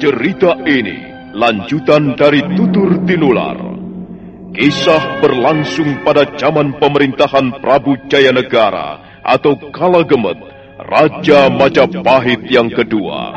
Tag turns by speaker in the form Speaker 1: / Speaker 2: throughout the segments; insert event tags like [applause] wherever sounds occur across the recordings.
Speaker 1: Cerita ini lanjutan dari Tutur Tinular. Kisah berlangsung pada zaman pemerintahan Prabu Jayanegara atau Kala Gemet, Raja Majapahit yang kedua.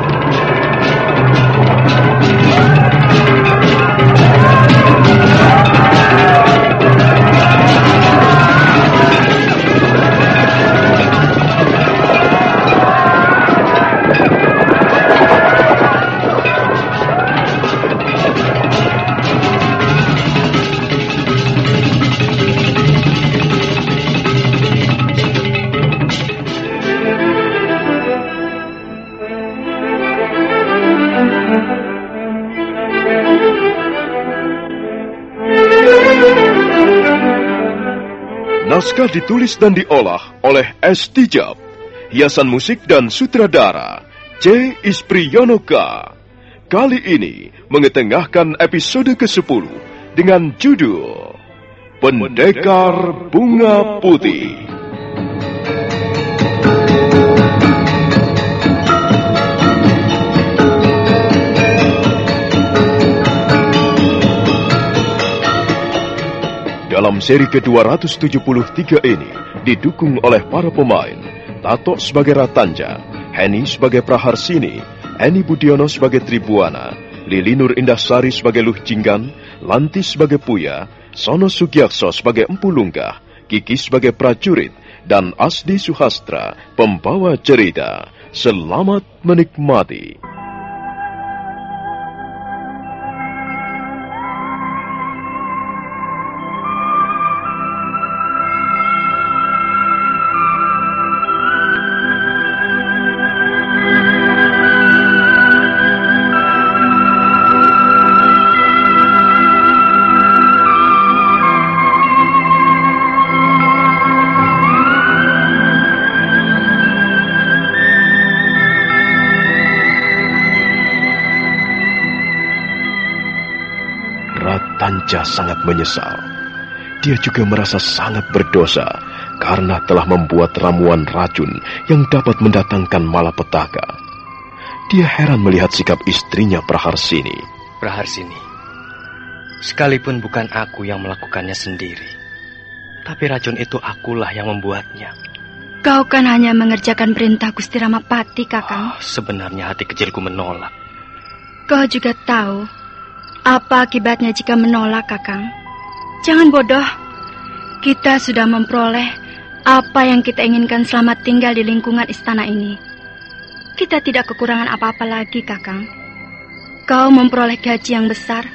Speaker 1: Ditulis dan diolah oleh S. Tijab. Hiasan musik dan sutradara C. Ispriyonoka. Kali ini mengetengahkan episode ke-10 dengan judul Pendekar Bunga Putih. Dalam seri ke-273 ini didukung oleh para pemain Tato sebagai Ratanja, Henny sebagai Praharsini, Eni Budiono sebagai Tribuana, Lili Nur Indahsari sebagai Luh Jinggan, Lanti sebagai Puya, Sono Sugiakso sebagai Empu Lunggah, Kiki sebagai prajurit, dan Asdi Suhastra, pembawa cerita. Selamat menikmati. Tanja sangat menyesal. Dia juga merasa sangat berdosa karena telah membuat ramuan racun yang dapat mendatangkan malapetaka. Dia heran melihat sikap istrinya Praharsini.
Speaker 2: Praharsini, sekalipun bukan aku yang melakukannya sendiri, tapi racun itu akulah yang membuatnya.
Speaker 3: Kau kan hanya mengerjakan perintah Gusti Ramapati, Kakang.
Speaker 2: Oh, sebenarnya hati kecilku menolak.
Speaker 3: Kau juga tahu apa akibatnya jika menolak, Kakang? Jangan bodoh. Kita sudah memperoleh apa yang kita inginkan selama tinggal di lingkungan istana ini. Kita tidak kekurangan apa-apa lagi, Kakang. Kau memperoleh gaji yang besar.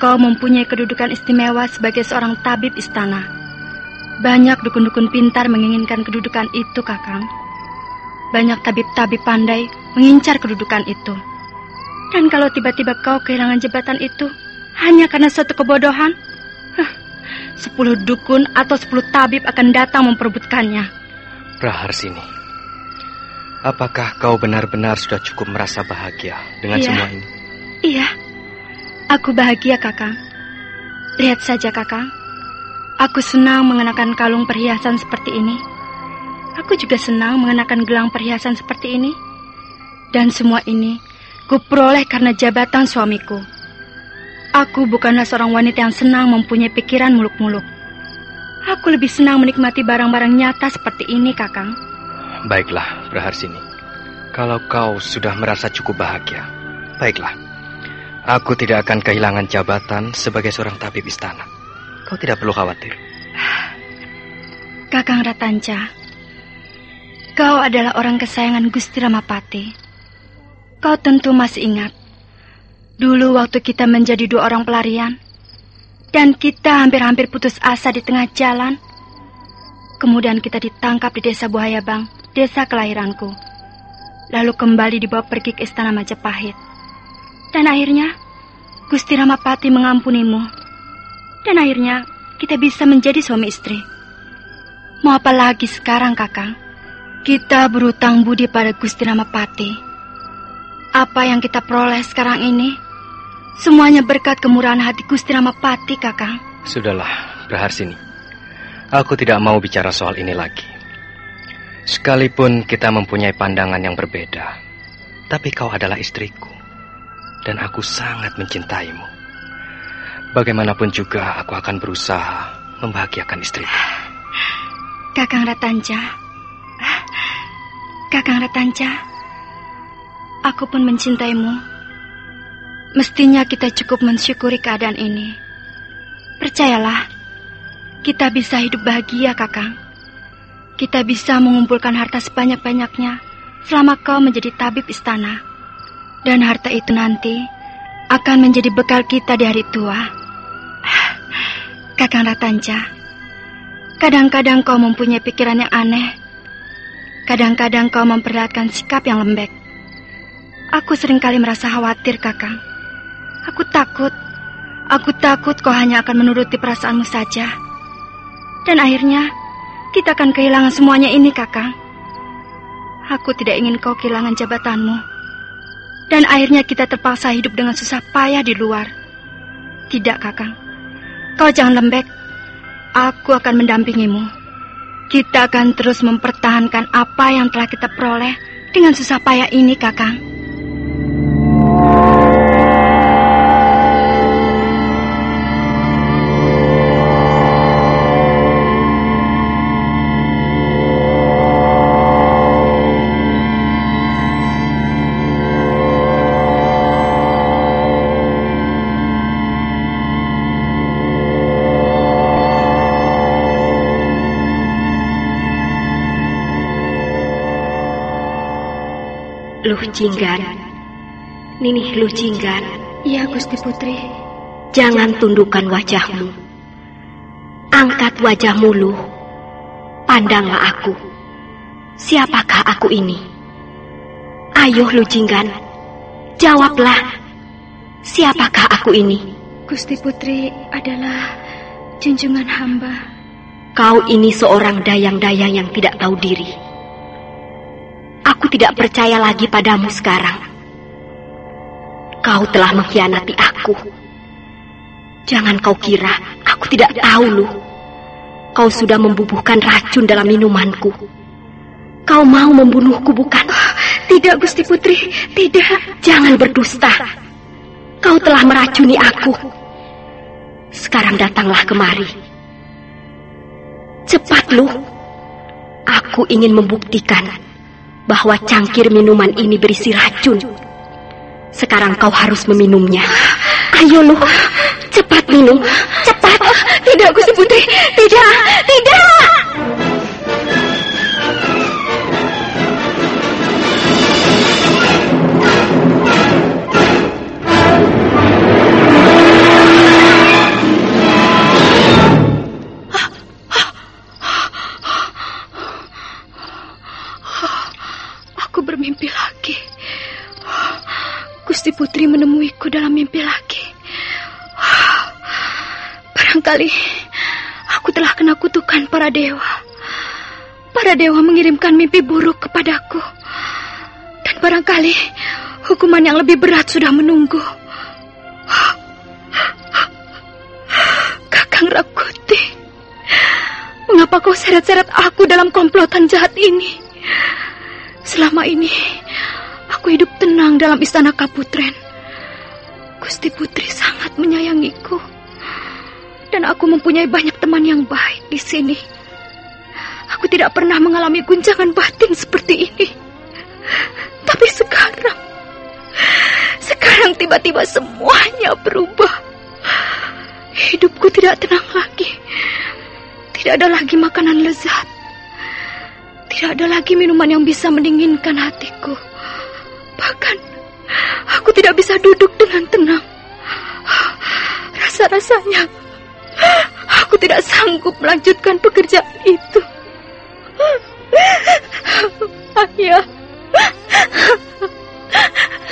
Speaker 3: Kau mempunyai kedudukan istimewa sebagai seorang tabib istana. Banyak dukun-dukun pintar menginginkan kedudukan itu, Kakang. Banyak tabib-tabib pandai mengincar kedudukan itu. Dan kalau tiba-tiba kau kehilangan jabatan itu hanya karena suatu kebodohan, huh, sepuluh dukun atau sepuluh tabib akan datang memperebutkannya.
Speaker 2: Praharsini, apakah kau benar-benar sudah cukup merasa bahagia dengan
Speaker 3: iya.
Speaker 2: semua ini?
Speaker 3: Iya, aku bahagia kakang. Lihat saja kakang, aku senang mengenakan kalung perhiasan seperti ini. Aku juga senang mengenakan gelang perhiasan seperti ini. Dan semua ini kuperoleh karena jabatan suamiku. Aku bukanlah seorang wanita yang senang mempunyai pikiran muluk-muluk. Aku lebih senang menikmati barang-barang nyata seperti ini, Kakang.
Speaker 2: Baiklah, Praharsini. Kalau kau sudah merasa cukup bahagia, baiklah. Aku tidak akan kehilangan jabatan sebagai seorang tabib istana. Kau tidak perlu khawatir.
Speaker 3: Kakang Ratanca, kau adalah orang kesayangan Gusti Ramapati. Kau tentu masih ingat. Dulu waktu kita menjadi dua orang pelarian. Dan kita hampir-hampir putus asa di tengah jalan. Kemudian kita ditangkap di desa Buhayabang, desa kelahiranku. Lalu kembali dibawa pergi ke istana Majapahit. Dan akhirnya, Gusti Ramapati mengampunimu. Dan akhirnya, kita bisa menjadi suami istri. Mau apa lagi sekarang, kakang? Kita berutang budi pada Gusti Ramapati apa yang kita peroleh sekarang ini semuanya berkat kemurahan hati Gusti Ramapati, Kakang.
Speaker 2: Sudahlah, Praharsini. Aku tidak mau bicara soal ini lagi. Sekalipun kita mempunyai pandangan yang berbeda, tapi kau adalah istriku dan aku sangat mencintaimu. Bagaimanapun juga aku akan berusaha membahagiakan istriku.
Speaker 3: Kakang Ratanca. Kakang Ratanca. Aku pun mencintaimu. Mestinya kita cukup mensyukuri keadaan ini. Percayalah, kita bisa hidup bahagia, Kakang. Kita bisa mengumpulkan harta sebanyak-banyaknya selama kau menjadi tabib istana. Dan harta itu nanti akan menjadi bekal kita di hari tua. [sighs] Kakang Ratanca, kadang-kadang kau mempunyai pikiran yang aneh. Kadang-kadang kau memperlihatkan sikap yang lembek. Aku sering kali merasa khawatir, Kakang. Aku takut. Aku takut kau hanya akan menuruti perasaanmu saja. Dan akhirnya, kita akan kehilangan semuanya ini, Kakang. Aku tidak ingin kau kehilangan jabatanmu. Dan akhirnya kita terpaksa hidup dengan susah payah di luar. Tidak, Kakang. Kau jangan lembek. Aku akan mendampingimu. Kita akan terus mempertahankan apa yang telah kita peroleh dengan susah payah ini, Kakang.
Speaker 4: Jinggan. Ninih Luh Jinggan.
Speaker 3: Iya, Gusti Putri.
Speaker 4: Jangan tundukkan wajahmu. Angkat wajahmu, Luh. Pandanglah aku. Siapakah aku ini? Ayo, Luh Jinggan. Jawablah. Siapakah aku ini?
Speaker 3: Gusti Putri adalah junjungan hamba.
Speaker 4: Kau ini seorang dayang-dayang yang tidak tahu diri. Tidak percaya lagi padamu sekarang. Kau telah mengkhianati aku. Jangan kau kira aku tidak tahu lu. Kau sudah membubuhkan racun dalam minumanku. Kau mau membunuhku bukan?
Speaker 3: Tidak Gusti Putri, tidak.
Speaker 4: Jangan berdusta. Kau telah meracuni aku. Sekarang datanglah kemari. Cepat lu. Aku ingin membuktikan bahwa cangkir minuman ini berisi racun. Sekarang kau harus meminumnya. Ayo lu, cepat minum, cepat.
Speaker 3: Tidak, Gusti Putri, tidak, tidak.
Speaker 5: Barangkali aku telah kena kutukan para dewa. Para dewa mengirimkan mimpi buruk kepadaku. Dan barangkali hukuman yang lebih berat sudah menunggu. Kakang Rakuti, mengapa kau seret-seret aku dalam komplotan jahat ini? Selama ini, aku hidup tenang dalam istana Kaputren. Gusti Putri sangat menyayangiku. Dan aku mempunyai banyak teman yang baik di sini. Aku tidak pernah mengalami guncangan batin seperti ini. Tapi sekarang, sekarang tiba-tiba semuanya berubah. Hidupku tidak tenang lagi. Tidak ada lagi makanan lezat. Tidak ada lagi minuman yang bisa mendinginkan hatiku. Bahkan aku tidak bisa duduk dengan tenang. Rasa-rasanya aku tidak sanggup melanjutkan pekerjaan itu. Ayah,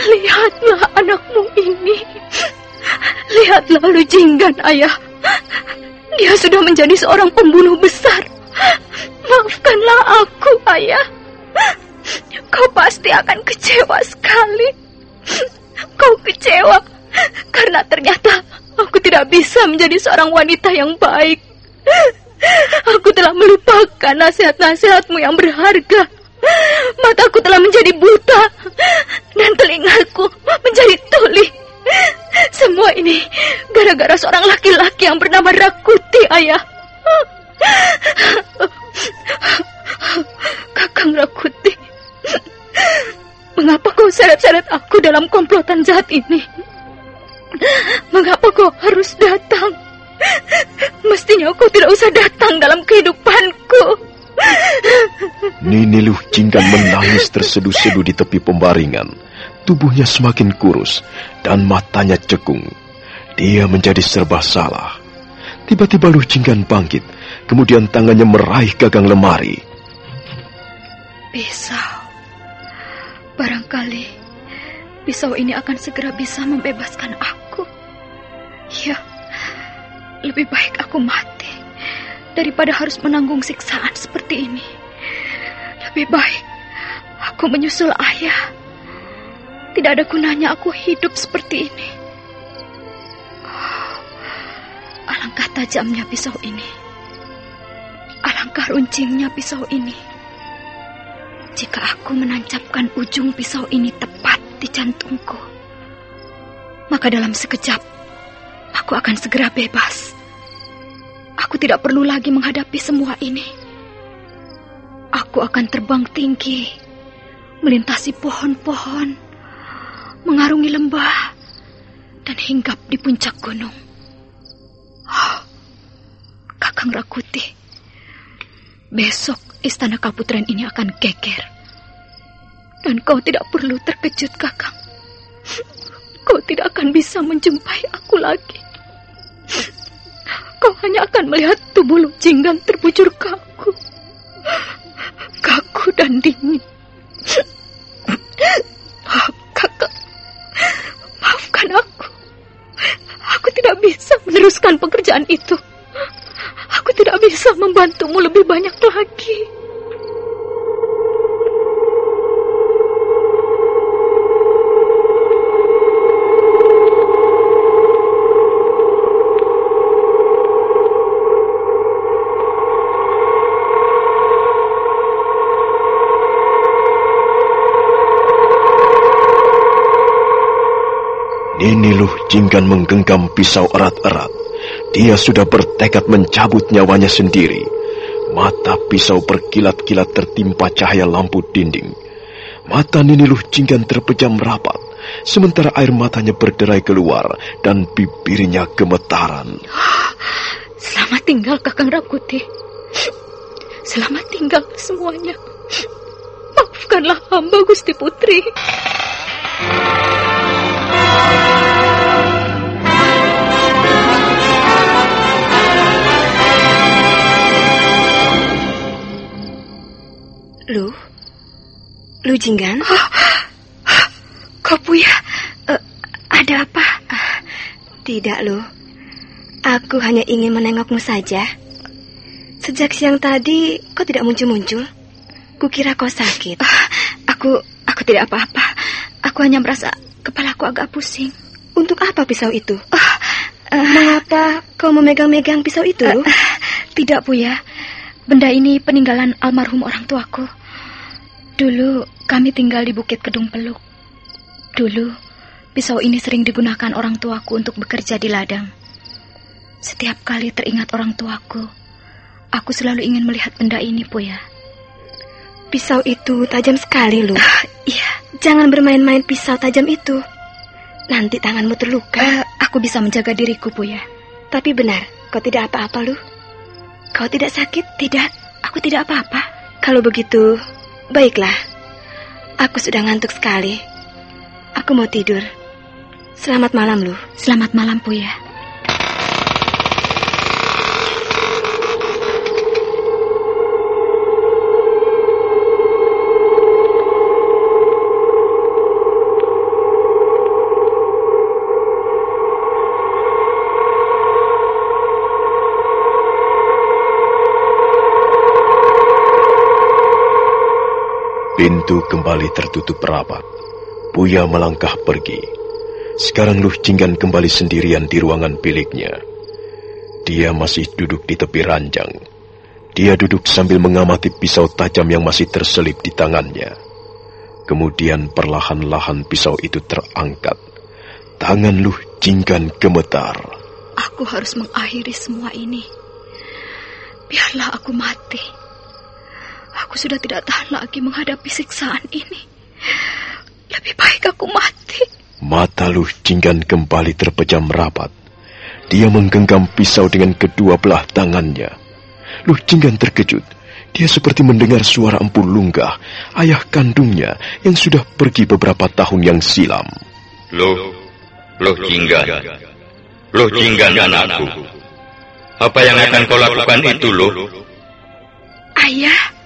Speaker 5: lihatlah anakmu ini. Lihatlah Lujinggan, ayah. Dia sudah menjadi seorang pembunuh besar. Maafkanlah aku, ayah. Kau pasti akan kecewa sekali. Kau kecewa karena ternyata aku tidak bisa menjadi seorang wanita yang baik. Aku telah melupakan nasihat-nasihatmu yang berharga. Mataku telah menjadi buta dan telingaku menjadi tuli. Semua ini gara-gara seorang laki-laki yang bernama Rakuti, ayah. Kakang Rakuti, mengapa kau seret-seret aku dalam komplotan jahat ini? Mengapa kau harus datang? Mestinya kau tidak usah datang dalam kehidupanku.
Speaker 1: Nini Luh Jinggan menangis terseduh-seduh di tepi pembaringan. Tubuhnya semakin kurus dan matanya cekung. Dia menjadi serba salah. Tiba-tiba Luh Jinggan bangkit, kemudian tangannya meraih gagang lemari.
Speaker 5: Pisau. Barangkali pisau ini akan segera bisa membebaskan aku. Ya, lebih baik aku mati daripada harus menanggung siksaan seperti ini. Lebih baik aku menyusul ayah. Tidak ada gunanya aku hidup seperti ini. Alangkah tajamnya pisau ini. Alangkah runcingnya pisau ini. Jika aku menancapkan ujung pisau ini tepat di jantungku, maka dalam sekejap aku akan segera bebas. Aku tidak perlu lagi menghadapi semua ini. Aku akan terbang tinggi, melintasi pohon-pohon, mengarungi lembah, dan hinggap di puncak gunung. Oh, Kakang Rakuti, besok istana Kaputren ini akan geger. Dan kau tidak perlu terkejut, Kakang. Kau tidak akan bisa menjumpai aku lagi. Kau hanya akan melihat tubuh Jinggan terbujur kaku. Kaku dan dingin. Oh, kakak, maafkan aku. Aku tidak bisa meneruskan pekerjaan itu. Aku tidak bisa membantumu lebih banyak lagi.
Speaker 1: Nini Luh Jinggan menggenggam pisau erat-erat. Dia sudah bertekad mencabut nyawanya sendiri. Mata pisau berkilat-kilat tertimpa cahaya lampu dinding. Mata Nini Luh Jinggan terpejam rapat, sementara air matanya berderai keluar dan bibirnya gemetaran.
Speaker 5: Selamat tinggal Kakang Rakuti. Selamat tinggal semuanya. Maafkanlah hamba Gusti Putri.
Speaker 4: Lu? Lu Jinggan?
Speaker 5: Kau Buya, uh, Ada apa?
Speaker 4: Ah, tidak loh. Aku hanya ingin menengokmu saja. Sejak siang tadi kau tidak muncul-muncul. Kukira kau sakit.
Speaker 5: Ah, aku aku tidak apa-apa. Aku hanya merasa kepalaku agak pusing.
Speaker 4: Untuk apa pisau itu?
Speaker 5: Ah,
Speaker 4: uh, Mengapa kau memegang-megang pisau itu? Uh,
Speaker 5: tidak, Bu ya. Benda ini peninggalan almarhum orang tuaku. Dulu kami tinggal di Bukit Kedung Peluk. Dulu pisau ini sering digunakan orang tuaku untuk bekerja di ladang. Setiap kali teringat orang tuaku, aku selalu ingin melihat benda ini, Bu ya.
Speaker 4: Pisau itu tajam sekali, loh.
Speaker 5: Uh, iya.
Speaker 4: Jangan bermain-main pisau tajam itu. Nanti tanganmu terluka. Uh,
Speaker 5: aku bisa menjaga diriku, Bu ya.
Speaker 4: Tapi benar, kau tidak apa-apa, Lu. Kau tidak sakit?
Speaker 5: Tidak, aku tidak apa-apa.
Speaker 4: Kalau begitu, baiklah. Aku sudah ngantuk sekali. Aku mau tidur. Selamat malam, Lu.
Speaker 5: Selamat malam, Bu
Speaker 1: Pintu kembali tertutup rapat. Buya melangkah pergi. Sekarang Luh Jinggan kembali sendirian di ruangan biliknya. Dia masih duduk di tepi ranjang. Dia duduk sambil mengamati pisau tajam yang masih terselip di tangannya. Kemudian perlahan-lahan pisau itu terangkat. Tangan Luh Jinggan gemetar.
Speaker 5: Aku harus mengakhiri semua ini. Biarlah aku mati. Aku sudah tidak tahan lagi menghadapi siksaan ini. Lebih baik aku mati.
Speaker 1: Mata Luh Jinggan kembali terpejam rapat. Dia menggenggam pisau dengan kedua belah tangannya. Luh Jinggan terkejut. Dia seperti mendengar suara Empu Lunggah, ayah kandungnya yang sudah pergi beberapa tahun yang silam.
Speaker 6: Luh, Luh Jinggan. Luh Jinggan anakku. Apa yang akan kau lakukan itu, Luh?
Speaker 5: Ayah.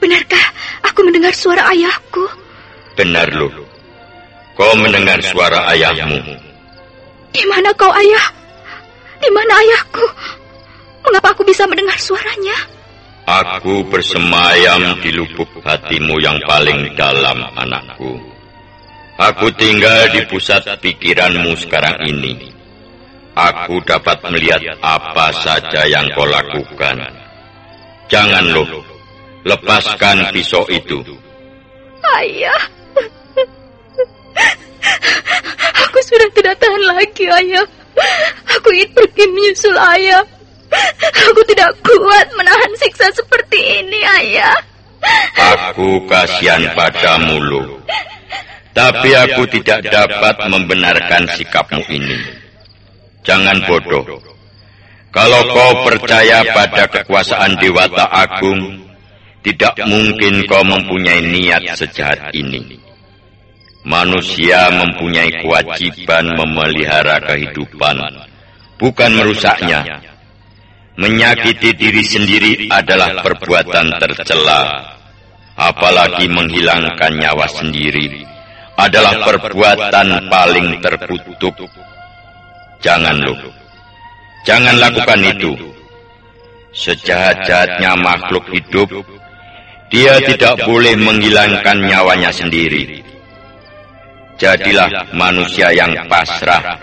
Speaker 5: Benarkah aku mendengar suara ayahku?
Speaker 6: Benar, lu. Kau mendengar suara ayahmu.
Speaker 5: Di mana kau, ayah? Di mana ayahku? Mengapa aku bisa mendengar suaranya?
Speaker 6: Aku bersemayam di lubuk hatimu yang paling dalam, anakku. Aku tinggal di pusat pikiranmu sekarang ini. Aku dapat melihat apa saja yang kau lakukan. Jangan, loh, Lepaskan pisau itu.
Speaker 5: Ayah. Aku sudah tidak tahan lagi, ayah. Aku ingin pergi menyusul ayah. Aku tidak kuat menahan siksa seperti ini, ayah.
Speaker 6: Aku kasihan padamu, Lu. Tapi aku tidak dapat membenarkan sikapmu ini. Jangan bodoh. Kalau kau percaya pada kekuasaan Dewata Agung, tidak mungkin kau mempunyai niat sejahat ini. Manusia mempunyai kewajiban memelihara kehidupan, bukan merusaknya. Menyakiti diri sendiri adalah perbuatan tercela, apalagi menghilangkan nyawa sendiri adalah perbuatan paling terkutuk. Jangan lu, jangan lakukan itu. Sejahat-jahatnya makhluk hidup dia tidak boleh menghilangkan nyawanya sendiri. Jadilah manusia yang pasrah,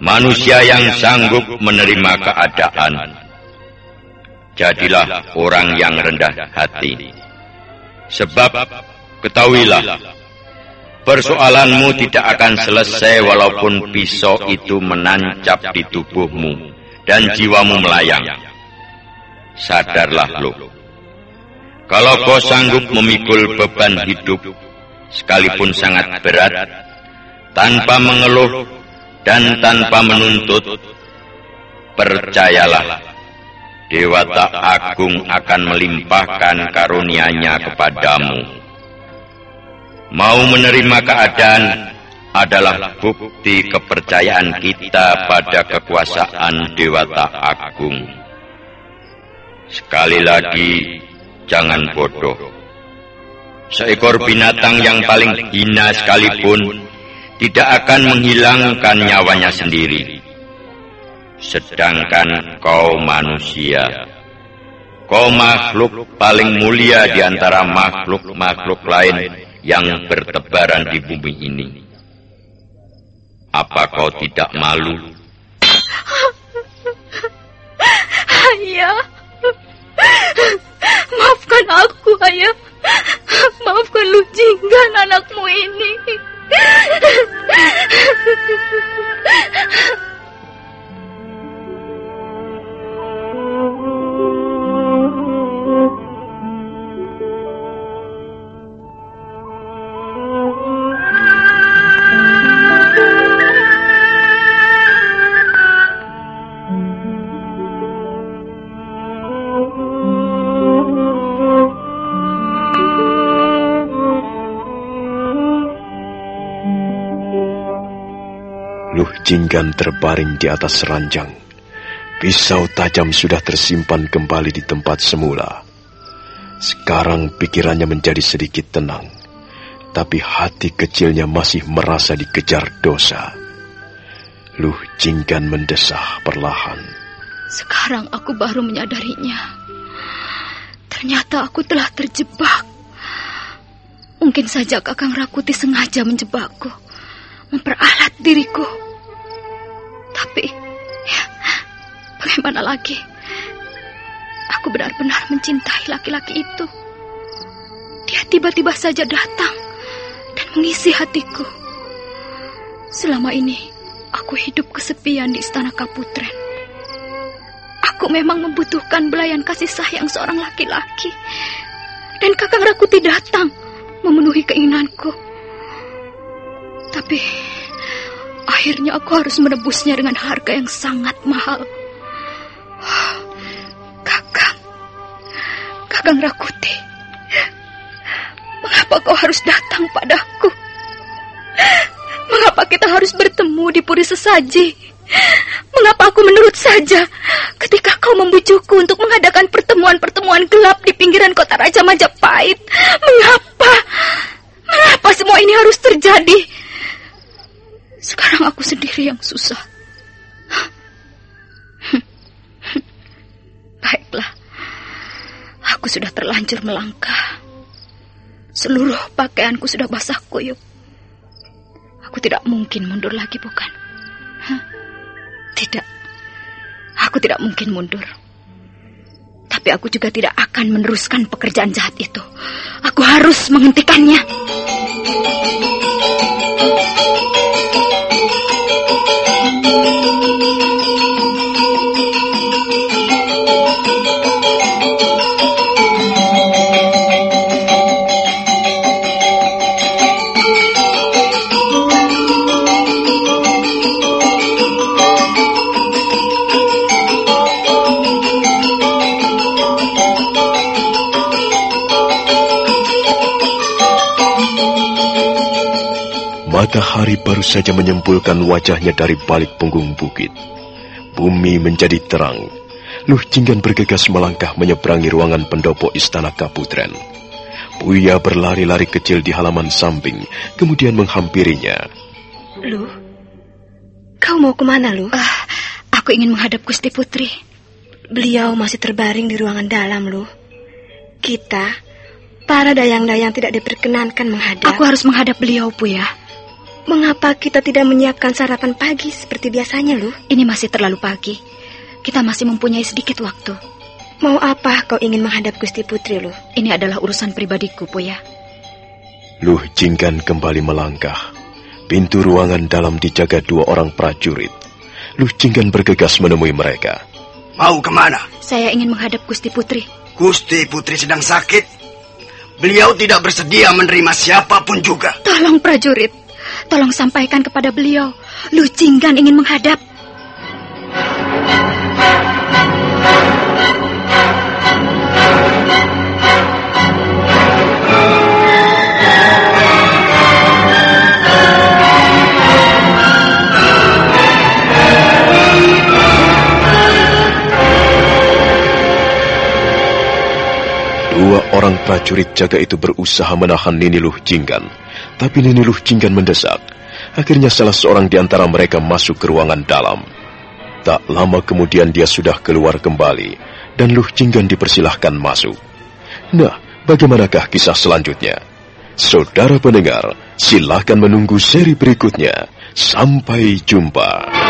Speaker 6: manusia yang sanggup menerima keadaan. Jadilah orang yang rendah hati. Sebab ketahuilah, persoalanmu tidak akan selesai walaupun pisau itu menancap di tubuhmu dan jiwamu melayang. Sadarlah loh kalau kau sanggup memikul beban hidup, sekalipun sangat berat, tanpa mengeluh dan tanpa menuntut, percayalah, Dewata Agung akan melimpahkan karunia-Nya kepadamu. Mau menerima keadaan adalah bukti kepercayaan kita pada kekuasaan Dewata Agung. Sekali lagi, jangan bodoh. Seekor binatang yang paling hina sekalipun tidak akan menghilangkan nyawanya sendiri. Sedangkan kau manusia, kau makhluk paling mulia di antara makhluk-makhluk lain yang bertebaran di bumi ini. Apa kau tidak malu? [laughs]
Speaker 5: Ayah, maafkan aku, ayah. Maafkan lu jinggan anakmu ini.
Speaker 1: Jinggan terbaring di atas ranjang. Pisau tajam sudah tersimpan kembali di tempat semula. Sekarang pikirannya menjadi sedikit tenang, tapi hati kecilnya masih merasa dikejar dosa. Luh Jinggan mendesah perlahan.
Speaker 5: Sekarang aku baru menyadarinya. Ternyata aku telah terjebak. Mungkin saja Kakang Rakuti sengaja menjebakku, memperalat diriku. Bagaimana lagi? Aku benar-benar mencintai laki-laki itu. Dia tiba-tiba saja datang dan mengisi hatiku. Selama ini, aku hidup kesepian di istana Kaputren. Aku memang membutuhkan belayan kasih sayang seorang laki-laki. Dan kakang Rakuti datang memenuhi keinginanku. Tapi Akhirnya aku harus menebusnya dengan harga yang sangat mahal. Kakang Rakuti, mengapa kau harus datang padaku? Mengapa kita harus bertemu di puri sesaji? Mengapa aku menurut saja ketika kau membujukku untuk mengadakan pertemuan-pertemuan gelap di pinggiran kota Raja Majapahit? Mengapa? Mengapa semua ini harus terjadi? Sekarang aku sendiri yang susah. [laughs] Baiklah, aku sudah terlanjur melangkah. Seluruh pakaianku sudah basah kuyup. Aku tidak mungkin mundur lagi, bukan? Tidak, aku tidak mungkin mundur. Tapi aku juga tidak akan meneruskan pekerjaan jahat itu. Aku harus menghentikannya.
Speaker 1: Matahari baru saja menyempulkan wajahnya dari balik punggung bukit. Bumi menjadi terang. Luh Jinggan bergegas melangkah menyeberangi ruangan pendopo istana Kaputren. Buya berlari-lari kecil di halaman samping, kemudian menghampirinya.
Speaker 4: Luh, kau mau ke mana, Luh?
Speaker 5: Uh, aku ingin menghadap Gusti Putri.
Speaker 4: Beliau masih terbaring di ruangan dalam, Luh. Kita, para dayang-dayang tidak diperkenankan menghadap.
Speaker 5: Aku harus menghadap beliau, Buya.
Speaker 4: Mengapa kita tidak menyiapkan sarapan pagi seperti biasanya, Lu?
Speaker 5: Ini masih terlalu pagi. Kita masih mempunyai sedikit waktu.
Speaker 4: Mau apa kau ingin menghadap Gusti Putri, Lu?
Speaker 5: Ini adalah urusan pribadiku, Poya.
Speaker 1: Luh Jinggan kembali melangkah. Pintu ruangan dalam dijaga dua orang prajurit. Luh Jinggan bergegas menemui mereka.
Speaker 7: Mau ke mana?
Speaker 5: Saya ingin menghadap Gusti Putri.
Speaker 7: Gusti Putri sedang sakit. Beliau tidak bersedia menerima siapa pun juga.
Speaker 5: Tolong prajurit, Tolong sampaikan kepada beliau, Lu Jinggan ingin menghadap.
Speaker 1: Dua orang prajurit jaga itu berusaha menahan Nini Luh Jinggan tapi Nini Luh Jinggan mendesak. Akhirnya salah seorang di antara mereka masuk ke ruangan dalam. Tak lama kemudian dia sudah keluar kembali dan Luh Jinggan dipersilahkan masuk. Nah, bagaimanakah kisah selanjutnya? Saudara pendengar, silakan menunggu seri berikutnya. Sampai jumpa.